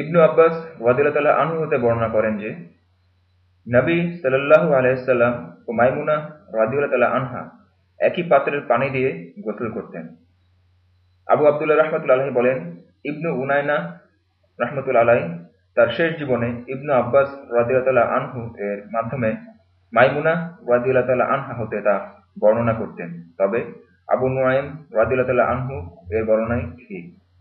ইবনু আব্বাস ওয়াদিল্লাহ আনহু হতে বর্ণনা করেন যে, নবী সাল্লাহু আলাইসাল্লাম ও মাইমুনা রাদিউল্লাহ আনহা একই পাত্রের পানি দিয়ে গোসল করতেন। আবু আবদুল্লাহ রহমতুল্লা আলহী বলেন, ইবনু উনায়না রহমতুল আলাই তার শেষ জীবনে ইবনু আব্বাস রাদিউল্লাহ আনহু এর মাধ্যমে মাইমুনা রাদিউল্লাহ আনহা হতে তা বর্ণনা করতেন। তবে আবু নুয়াইম রাদিউল্লাহ আনহু এর বর্ণনাই ঠিক